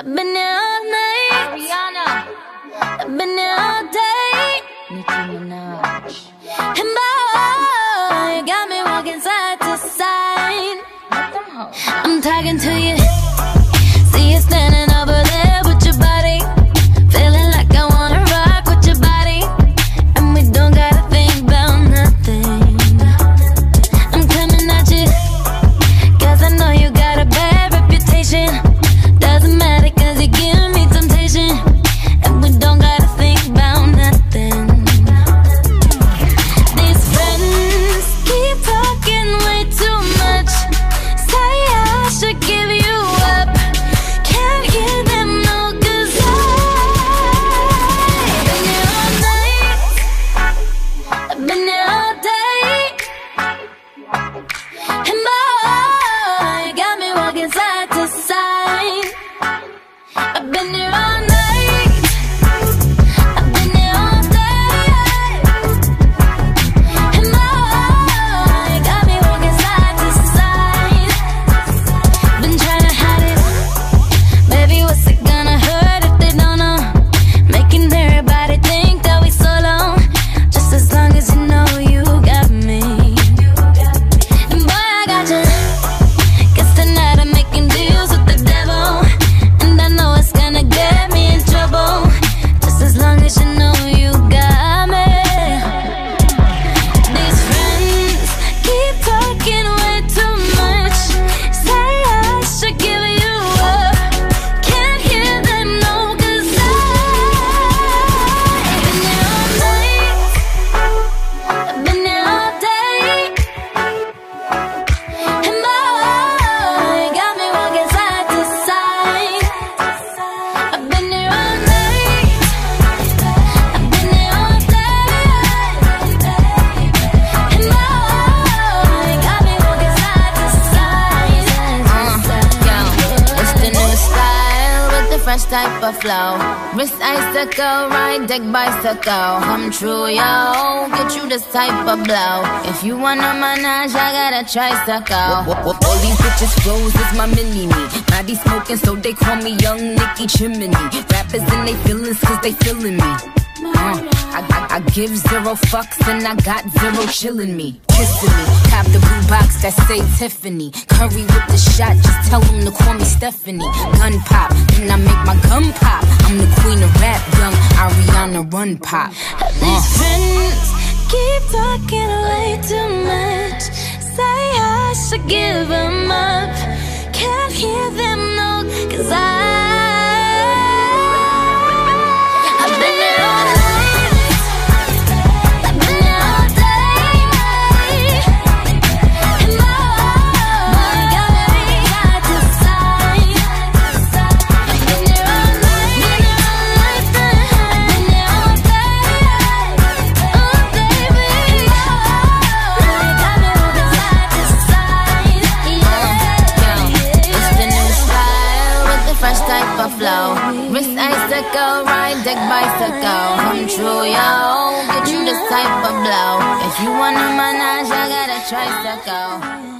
I've been here all night. Ariana. I've been here all day. Nicki Minaj. And boy, you got me walking side to side. Let them hoes. I'm talking to you. Fresh type of flow. Wrist icicle, ride deck bicycle. Come true, yo. Get you this type of blow. If you wanna manage, I got a tricycle. All these bitches flows is my mini me. Body smoking, so they call me Young Nicky Chimney. Rappers and they feelings, cause they feeling me. Uh, I, I, I give zero fucks and I got zero chillin' me. Kissing me. Cop the blue that say Tiffany. Curry with the shot, just tell them to call me Stephanie. Gun pop, then I make my gun pop. I'm the queen of rap, young Ariana Run Pop. These uh. friends keep talking way too much. Say I should give them up. Can't hear them no, cause I. fresh type of flow. Wrist icicle, ride deck bicycle. Come true, yo. Get you this type of blow. If you wanna manage, I got a tricycle.